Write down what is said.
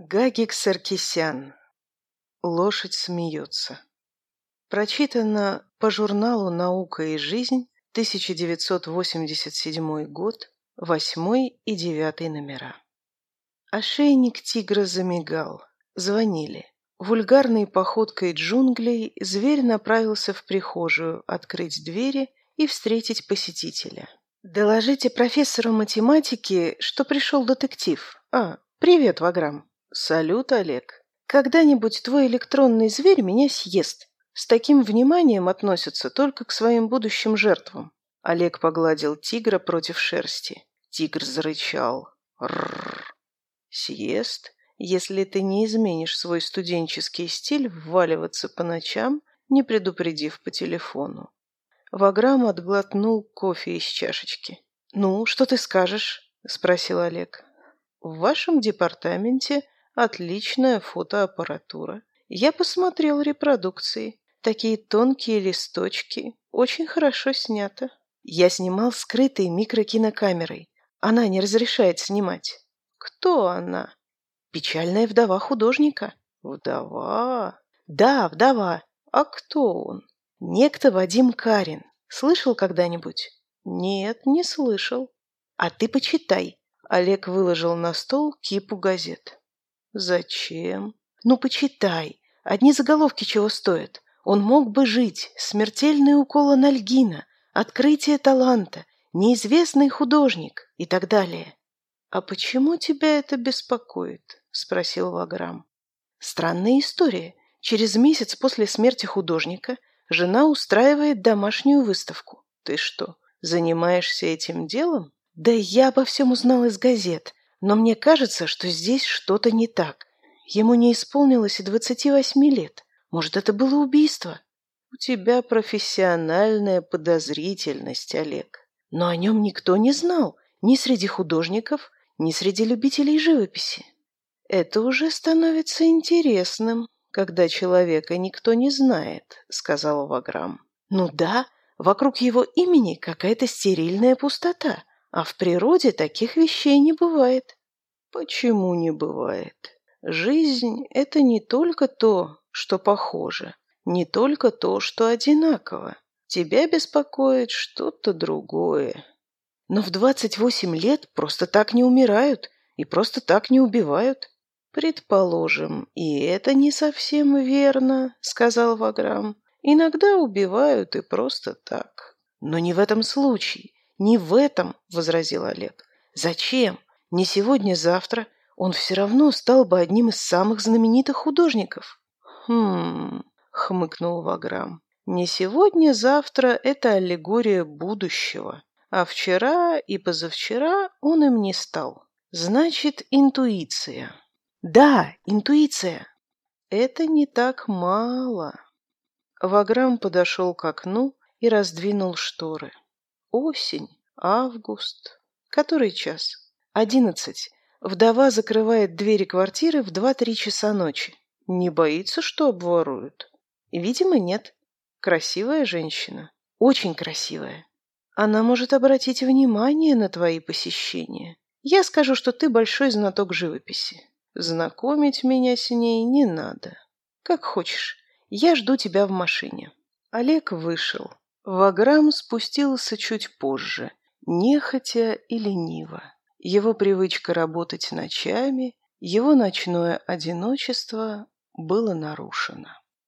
Гагик Саркисян. «Лошадь смеется». Прочитано по журналу «Наука и жизнь» 1987 год, 8 и 9 номера. Ошейник тигра замигал. Звонили. Вульгарной походкой джунглей зверь направился в прихожую открыть двери и встретить посетителя. «Доложите профессору математики, что пришел детектив. А, привет, Ваграм!» салют олег. Когда-нибудь твой электронный зверь меня съест? С таким вниманием относятся только к своим будущим жертвам. Олег погладил тигра против шерсти. Тигр зарычал. Рррр. съест? Если ты не изменишь свой студенческий стиль вваливаться по ночам не предупредив по телефону. Ваграм отглотнул кофе из чашечки. Ну что ты скажешь? Спросил олег. В вашем департаменте отличная фотоаппаратура. Я посмотрел репродукции. Такие тонкие листочки. Очень хорошо снято. Я снимал скрытой микрокинокамерой. Она не разрешает снимать. Кто она? Печальная вдова художника. Вдова? Да, вдова. А кто он? Некто Вадим Карин. Слышал когда-нибудь? Нет, не слышал. А ты почитай. Олег выложил на стол кипу газет. Зачем? Ну, почитай. Одни заголовки чего стоят. Он мог бы жить. Смертельные укол Нальгина. Открытие таланта. Неизвестный художник. И так далее. «А почему тебя это беспокоит?» – спросил Ваграм. «Странная история. Через месяц после смерти художника жена устраивает домашнюю выставку. Ты что, занимаешься этим делом?» «Да я обо всем узнал из газет но мне кажется, что здесь что-то не так. Ему не исполнилось и двадцати восьми лет. Может, это было убийство? У тебя профессиональная подозрительность, Олег. Но о нем никто не знал, ни среди художников, ни среди любителей живописи. Это уже становится интересным, когда человека никто не знает, сказал Ваграм. Ну да, вокруг его имени какая-то стерильная пустота. А в природе таких вещей не бывает. Почему не бывает? Жизнь – это не только то, что похоже, не только то, что одинаково. Тебя беспокоит что-то другое. Но в 28 лет просто так не умирают и просто так не убивают. Предположим, и это не совсем верно, сказал Ваграм. Иногда убивают и просто так. Но не в этом случае. «Не в этом», — возразил Олег. «Зачем? Не сегодня-завтра он все равно стал бы одним из самых знаменитых художников». «Хм...» — хмыкнул Ваграм. «Не сегодня-завтра — это аллегория будущего, а вчера и позавчера он им не стал. Значит, интуиция». «Да, интуиция!» «Это не так мало». Ваграм подошел к окну и раздвинул шторы. Осень, август. Который час? Одиннадцать. Вдова закрывает двери квартиры в 2-3 часа ночи. Не боится, что обворуют? Видимо, нет. Красивая женщина. Очень красивая. Она может обратить внимание на твои посещения. Я скажу, что ты большой знаток живописи. Знакомить меня с ней не надо. Как хочешь. Я жду тебя в машине. Олег вышел. Ваграм спустился чуть позже, нехотя и лениво. Его привычка работать ночами, его ночное одиночество было нарушено.